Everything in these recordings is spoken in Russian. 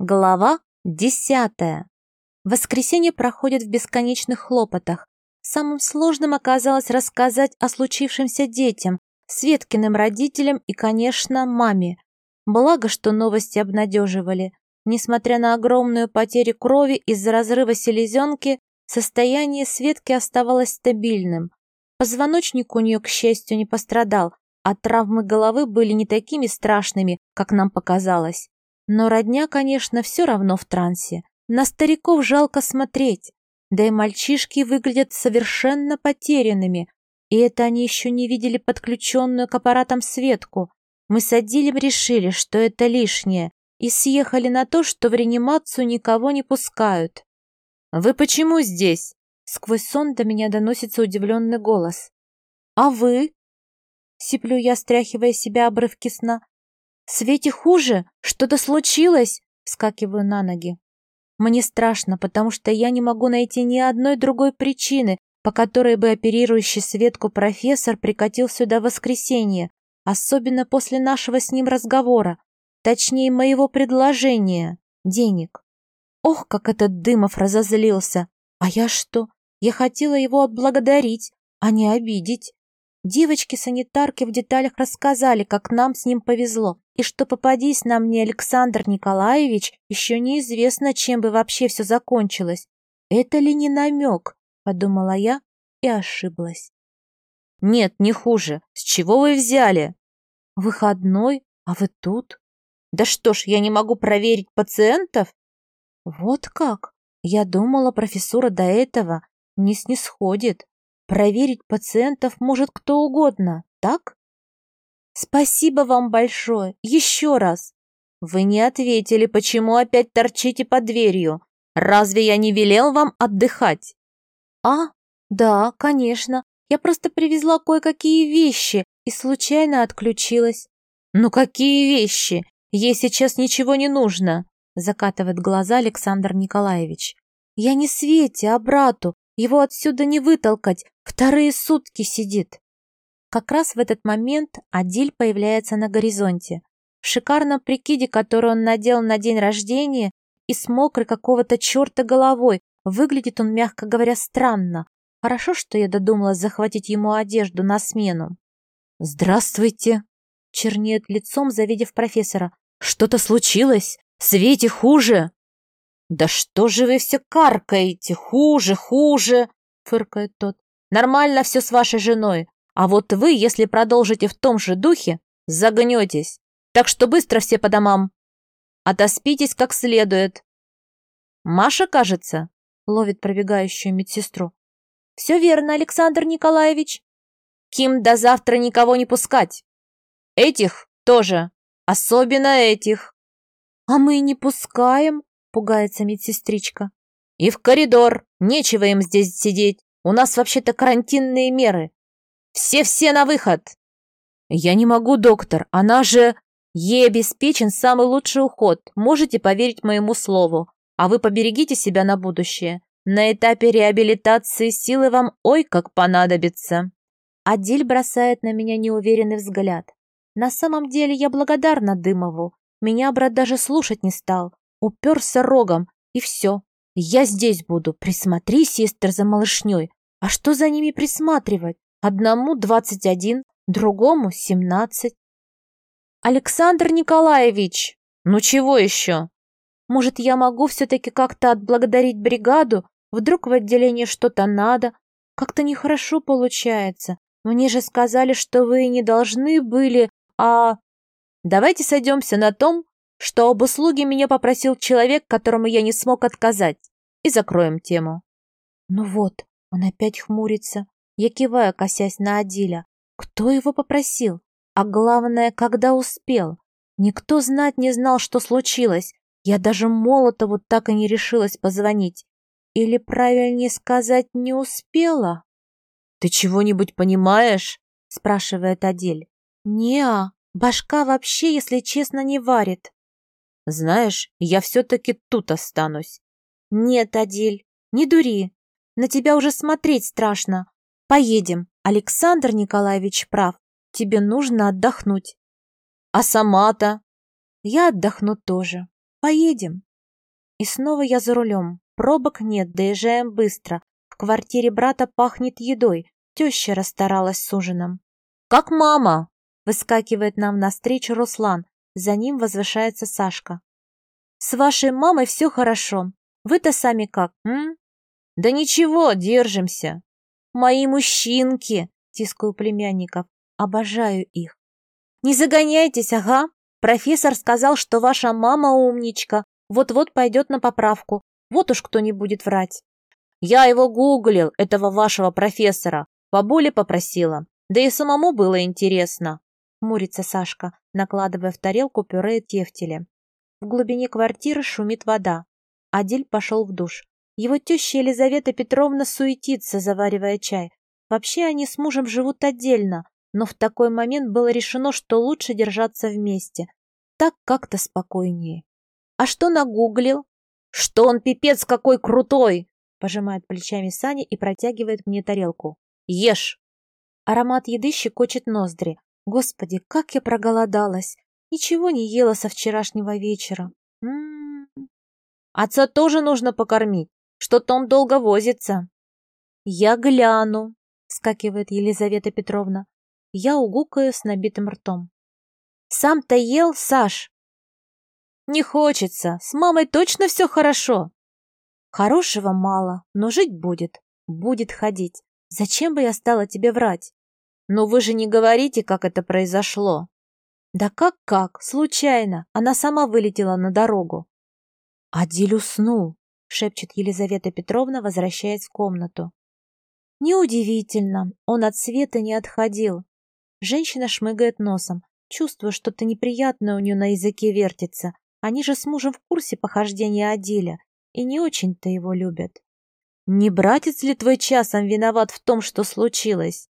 Глава десятая. Воскресенье проходит в бесконечных хлопотах. Самым сложным оказалось рассказать о случившемся детям, Светкиным родителям и, конечно, маме. Благо, что новости обнадеживали. Несмотря на огромную потерю крови из-за разрыва селезенки, состояние Светки оставалось стабильным. Позвоночник у нее, к счастью, не пострадал, а травмы головы были не такими страшными, как нам показалось. Но родня, конечно, все равно в трансе. На стариков жалко смотреть. Да и мальчишки выглядят совершенно потерянными. И это они еще не видели подключенную к аппаратам Светку. Мы с Адилем решили, что это лишнее, и съехали на то, что в реанимацию никого не пускают. «Вы почему здесь?» Сквозь сон до меня доносится удивленный голос. «А вы?» Сиплю я, стряхивая себя обрывки сна. Свете хуже? Что-то случилось?» Скакиваю на ноги. Мне страшно, потому что я не могу найти ни одной другой причины, по которой бы оперирующий Светку профессор прикатил сюда в воскресенье, особенно после нашего с ним разговора, точнее, моего предложения, денег. Ох, как этот Дымов разозлился! А я что? Я хотела его отблагодарить, а не обидеть. Девочки-санитарки в деталях рассказали, как нам с ним повезло, и что попадись нам не Александр Николаевич, еще неизвестно, чем бы вообще все закончилось. Это ли не намек? Подумала я и ошиблась. Нет, не хуже. С чего вы взяли? Выходной, а вы тут? Да что ж, я не могу проверить пациентов? Вот как? Я думала, профессура до этого не снисходит. Проверить пациентов может кто угодно, так? Спасибо вам большое. Еще раз. Вы не ответили, почему опять торчите под дверью. Разве я не велел вам отдыхать? А, да, конечно. Я просто привезла кое-какие вещи и случайно отключилась. Ну какие вещи? Ей сейчас ничего не нужно, закатывает глаза Александр Николаевич. Я не Свете, а брату. Его отсюда не вытолкать, вторые сутки сидит. Как раз в этот момент Адиль появляется на горизонте. В шикарном прикиде, который он надел на день рождения, и с мокрой какого-то черта головой, выглядит он, мягко говоря, странно. Хорошо, что я додумалась захватить ему одежду на смену. «Здравствуйте!» Чернеет лицом, завидев профессора. «Что-то случилось? Свете хуже!» «Да что же вы все каркаете? Хуже, хуже!» — фыркает тот. «Нормально все с вашей женой. А вот вы, если продолжите в том же духе, загнетесь. Так что быстро все по домам. Отоспитесь как следует». «Маша, кажется?» — ловит пробегающую медсестру. «Все верно, Александр Николаевич. Ким до завтра никого не пускать. Этих тоже. Особенно этих». «А мы не пускаем», пугается медсестричка. «И в коридор! Нечего им здесь сидеть! У нас вообще-то карантинные меры! Все-все на выход!» «Я не могу, доктор, она же...» «Ей обеспечен самый лучший уход, можете поверить моему слову. А вы поберегите себя на будущее. На этапе реабилитации силы вам ой как понадобится». Адиль бросает на меня неуверенный взгляд. На самом деле я благодарна Дымову. Меня брат даже слушать не стал. Уперся рогом, и все. Я здесь буду. Присмотри, сестр, за малышней. А что за ними присматривать? Одному двадцать один, другому семнадцать. Александр Николаевич! Ну чего еще? Может, я могу все-таки как-то отблагодарить бригаду? Вдруг в отделении что-то надо? Как-то нехорошо получается. Мне же сказали, что вы не должны были, а... Давайте сойдемся на том, что об услуге меня попросил человек, которому я не смог отказать, и закроем тему. Ну вот, он опять хмурится. Я киваю, косясь на Адиля. Кто его попросил? А главное, когда успел? Никто знать не знал, что случилось. Я даже Молотову так и не решилась позвонить. Или, правильнее сказать, не успела? «Ты чего-нибудь понимаешь?» — спрашивает Адель. «Не-а, башка вообще, если честно, не варит. Знаешь, я все-таки тут останусь. Нет, Адиль, не дури. На тебя уже смотреть страшно. Поедем. Александр Николаевич прав. Тебе нужно отдохнуть. А сама-то? Я отдохну тоже. Поедем. И снова я за рулем. Пробок нет, доезжаем быстро. В квартире брата пахнет едой. Теща расстаралась с ужином. «Как мама?» Выскакивает нам навстречу Руслан. За ним возвышается Сашка. «С вашей мамой все хорошо. Вы-то сами как, м?» «Да ничего, держимся». «Мои мужчинки!» Тискаю племянников. Обожаю их. «Не загоняйтесь, ага. Профессор сказал, что ваша мама умничка. Вот-вот пойдет на поправку. Вот уж кто не будет врать». «Я его гуглил, этого вашего профессора. Бабуля попросила. Да и самому было интересно». Мурится Сашка, накладывая в тарелку пюре тефтеля. В глубине квартиры шумит вода. Адиль пошел в душ. Его теща Елизавета Петровна суетится, заваривая чай. Вообще они с мужем живут отдельно, но в такой момент было решено, что лучше держаться вместе. Так как-то спокойнее. А что нагуглил? Что он пипец какой крутой! Пожимает плечами Саня и протягивает мне тарелку. Ешь! Аромат еды щекочет ноздри. Господи, как я проголодалась! Ничего не ела со вчерашнего вечера. М -м -м. Отца тоже нужно покормить. Что-то он долго возится. Я гляну, вскакивает Елизавета Петровна. Я угукаю с набитым ртом. Сам-то ел, Саш? Не хочется. С мамой точно все хорошо. Хорошего мало, но жить будет. Будет ходить. Зачем бы я стала тебе врать? Но вы же не говорите, как это произошло. Да как-как, случайно. Она сама вылетела на дорогу. Адиль уснул, шепчет Елизавета Петровна, возвращаясь в комнату. Неудивительно, он от света не отходил. Женщина шмыгает носом, чувствуя, что-то неприятное у нее на языке вертится. Они же с мужем в курсе похождения Адиля и не очень-то его любят. Не братец ли твой часом виноват в том, что случилось?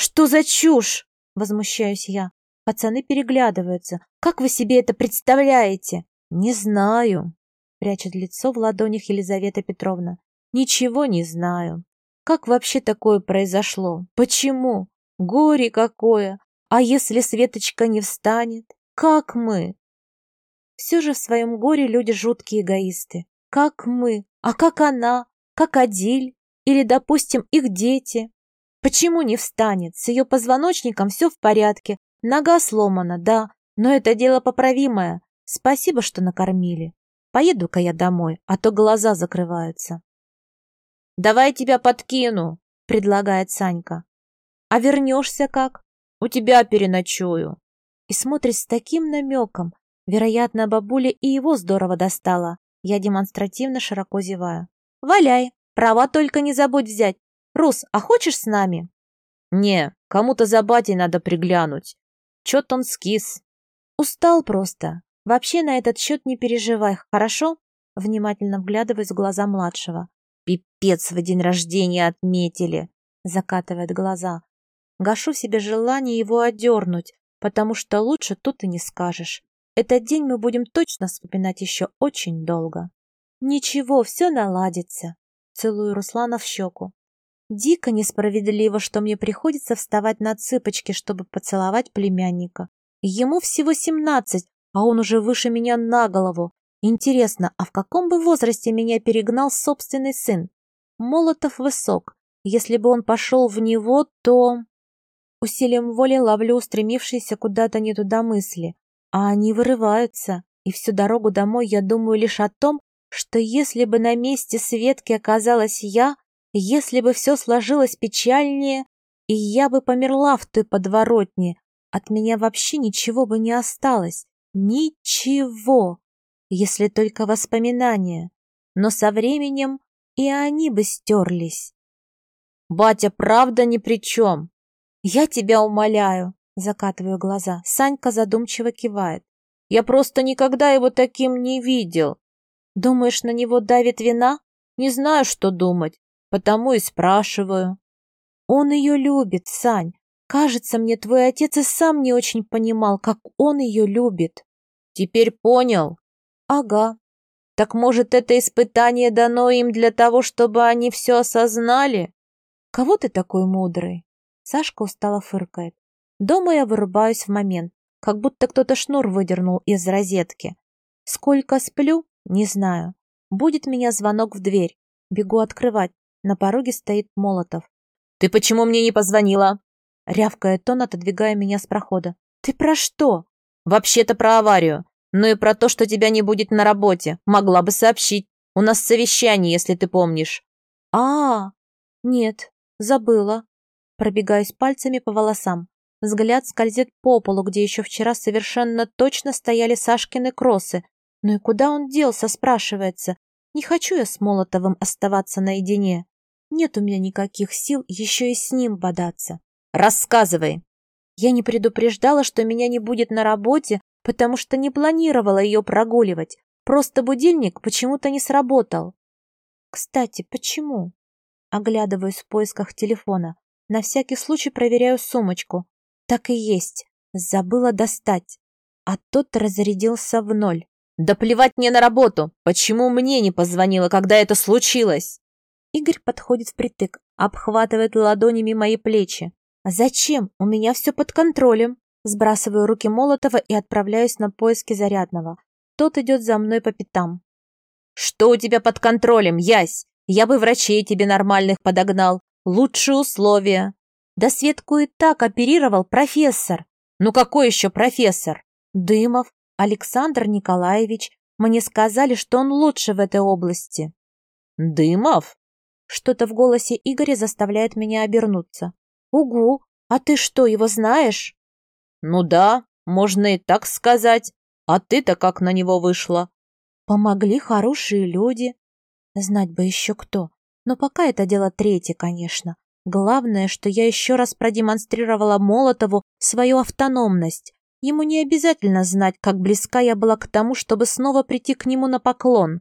Что за чушь? Возмущаюсь я. Пацаны переглядываются. Как вы себе это представляете? Не знаю. Прячет лицо в ладонях Елизавета Петровна. Ничего не знаю. Как вообще такое произошло? Почему? Горе какое! А если Светочка не встанет? Как мы? Все же в своем горе люди жуткие эгоисты. Как мы? А как она? Как Адиль? Или, допустим, их дети? Почему не встанет? С ее позвоночником все в порядке. Нога сломана, да, но это дело поправимое. Спасибо, что накормили. Поеду-ка я домой, а то глаза закрываются. «Давай тебя подкину», — предлагает Санька. «А вернешься как? У тебя переночую». И смотрит с таким намеком. Вероятно, бабуля и его здорово достала. Я демонстративно широко зеваю. «Валяй, права только не забудь взять. Рус, а хочешь с нами?» «Не, кому-то за батей надо приглянуть. Чё-то он скис». «Устал просто. Вообще на этот счет не переживай, хорошо?» Внимательно вглядываясь в глаза младшего. Пипец в день рождения отметили, закатывает глаза. Гашу себе желание его одернуть, потому что лучше тут и не скажешь. Этот день мы будем точно вспоминать еще очень долго. Ничего, все наладится. Целую Руслана в щеку. Дико несправедливо, что мне приходится вставать на цыпочки, чтобы поцеловать племянника. Ему всего семнадцать, а он уже выше меня на голову. Интересно, а в каком бы возрасте меня перегнал собственный сын? Молотов высок. Если бы он пошел в него, то... Усилием воли ловлю устремившиеся куда-то не туда мысли. А они вырываются. И всю дорогу домой я думаю лишь о том, что если бы на месте Светки оказалась я, если бы все сложилось печальнее, и я бы померла в той подворотне, от меня вообще ничего бы не осталось. Ничего если только воспоминания, но со временем и они бы стерлись. «Батя, правда ни при чем!» «Я тебя умоляю!» Закатываю глаза. Санька задумчиво кивает. «Я просто никогда его таким не видел!» «Думаешь, на него давит вина?» «Не знаю, что думать, потому и спрашиваю». «Он ее любит, Сань. Кажется, мне твой отец и сам не очень понимал, как он ее любит». «Теперь понял?» Ага. Так может, это испытание дано им для того, чтобы они все осознали? Кого ты такой мудрый? Сашка устало фыркает. Дома я вырубаюсь в момент, как будто кто-то шнур выдернул из розетки. Сколько сплю? Не знаю. Будет меня звонок в дверь. Бегу открывать. На пороге стоит Молотов. «Ты почему мне не позвонила?» Рявкает он, отодвигая меня с прохода. «Ты про что?» «Вообще-то про аварию. Ну и про то, что тебя не будет на работе. Могла бы сообщить. У нас совещание, если ты помнишь». А, -а, -а. нет, забыла. Пробегаюсь пальцами по волосам. Взгляд скользит по полу, где еще вчера совершенно точно стояли Сашкины кроссы. Ну и куда он делся, спрашивается. Не хочу я с Молотовым оставаться наедине. Нет у меня никаких сил еще и с ним бодаться. Рассказывай. Я не предупреждала, что меня не будет на работе, потому что не планировала ее прогуливать. Просто будильник почему-то не сработал. Кстати, почему? Оглядываюсь в поисках телефона. На всякий случай проверяю сумочку. Так и есть. Забыла достать. А тот разрядился в ноль. «Да плевать мне на работу! Почему мне не позвонила, когда это случилось?» Игорь подходит впритык, обхватывает ладонями мои плечи. «Зачем? У меня все под контролем!» Сбрасываю руки Молотова и отправляюсь на поиски зарядного. Тот идет за мной по пятам. «Что у тебя под контролем, Ясь? Я бы врачей тебе нормальных подогнал. Лучшие условия. Да Светку и так оперировал профессор. Ну какой еще профессор? Дымов, Александр Николаевич. Мне сказали, что он лучше в этой области. Дымов? Что-то в голосе Игоря заставляет меня обернуться. Угу, а ты что, его знаешь? Ну да, можно и так сказать. А ты-то как на него вышла? Помогли хорошие люди. Знать бы еще кто. Но пока это дело третье, конечно. Главное, что я еще раз продемонстрировала Молотову свою автономность. Ему не обязательно знать, как близка я была к тому, чтобы снова прийти к нему на поклон.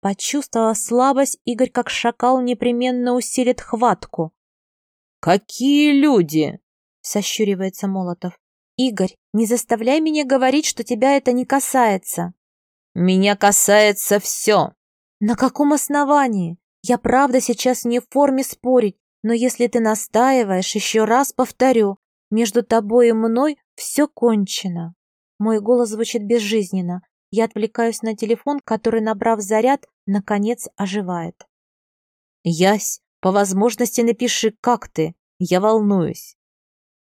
Почувствовала слабость, Игорь как шакал непременно усилит хватку. «Какие люди?» — сощуривается Молотов. «Игорь, не заставляй меня говорить, что тебя это не касается». «Меня касается все». «На каком основании? Я правда сейчас не в форме спорить. Но если ты настаиваешь, еще раз повторю, между тобой и мной все кончено. Мой голос звучит безжизненно. Я отвлекаюсь на телефон, который, набрав заряд, наконец оживает. Ясь, по возможности напиши, как ты. Я волнуюсь.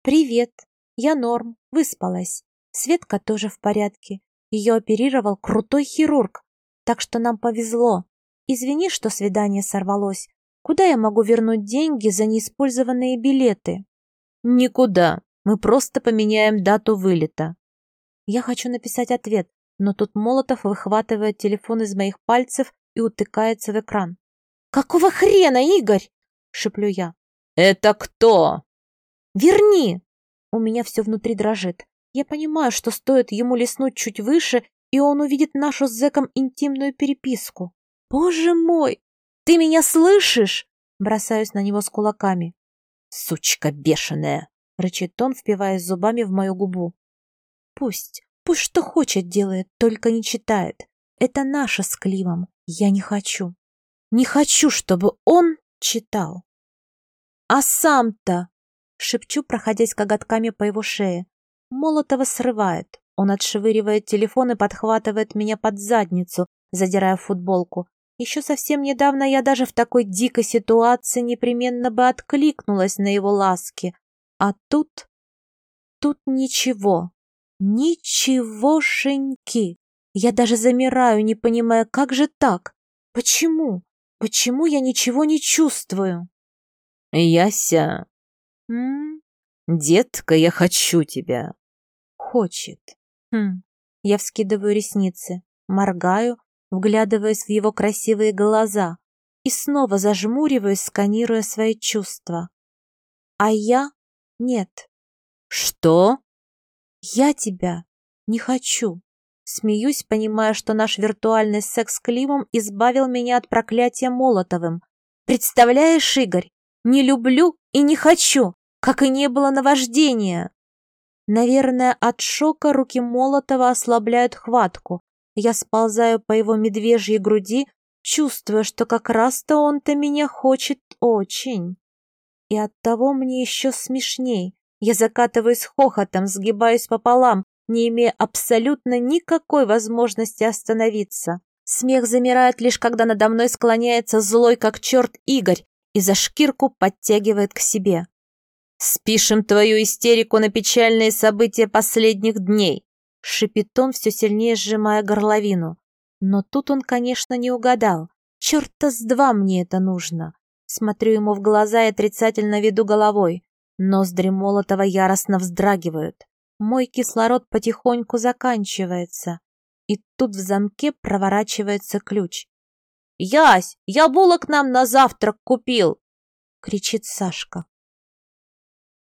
Привет. Я норм, выспалась. Светка тоже в порядке. Ее оперировал крутой хирург. Так что нам повезло. Извини, что свидание сорвалось. Куда я могу вернуть деньги за неиспользованные билеты? Никуда. Мы просто поменяем дату вылета. Я хочу написать ответ, но тут Молотов выхватывает телефон из моих пальцев и утыкается в экран. «Какого хрена, Игорь?» — шеплю я. «Это кто?» «Верни!» У меня все внутри дрожит. Я понимаю, что стоит ему леснуть чуть выше, и он увидит нашу с зэком интимную переписку. Боже мой! «Ты меня слышишь?» Бросаюсь на него с кулаками. «Сучка бешеная!» — рычит он, впиваясь зубами в мою губу. «Пусть, пусть что хочет делает, только не читает. Это наше с Климом. Я не хочу. Не хочу, чтобы он читал». «А сам-то!» — шепчу, проходясь коготками по его шее. Молотова срывает. Он отшвыривает телефон и подхватывает меня под задницу, задирая футболку. Еще совсем недавно я даже в такой дикой ситуации непременно бы откликнулась на его ласки. А тут... Тут ничего. Ничегошеньки. Я даже замираю, не понимая, как же так? Почему? Почему я ничего не чувствую? Яся. М? Детка, я хочу тебя. Хочет. Хм. Я вскидываю ресницы, моргаю, вглядываясь в его красивые глаза и снова зажмуриваясь, сканируя свои чувства. А я? Нет. Что? Я тебя не хочу. Смеюсь, понимая, что наш виртуальный секс с Климом избавил меня от проклятия Молотовым. Представляешь, Игорь, не люблю и не хочу, как и не было наваждения. Наверное, от шока руки Молотова ослабляют хватку, я сползаю по его медвежьей груди, чувствуя, что как раз-то он-то меня хочет очень. И оттого мне еще смешней. Я закатываюсь хохотом, сгибаюсь пополам, не имея абсолютно никакой возможности остановиться. Смех замирает лишь когда надо мной склоняется злой как черт Игорь и за шкирку подтягивает к себе. «Спишем твою истерику на печальные события последних дней», шипит он, все сильнее сжимая горловину. Но тут он, конечно, не угадал. Черта с два мне это нужно. Смотрю ему в глаза и отрицательно веду головой. Ноздри Молотова яростно вздрагивают. Мой кислород потихоньку заканчивается. И тут в замке проворачивается ключ. «Ясь, я булок нам на завтрак купил!» кричит Сашка.